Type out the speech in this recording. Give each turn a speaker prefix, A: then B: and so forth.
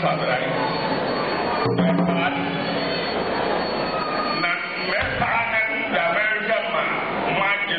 A: साथ आए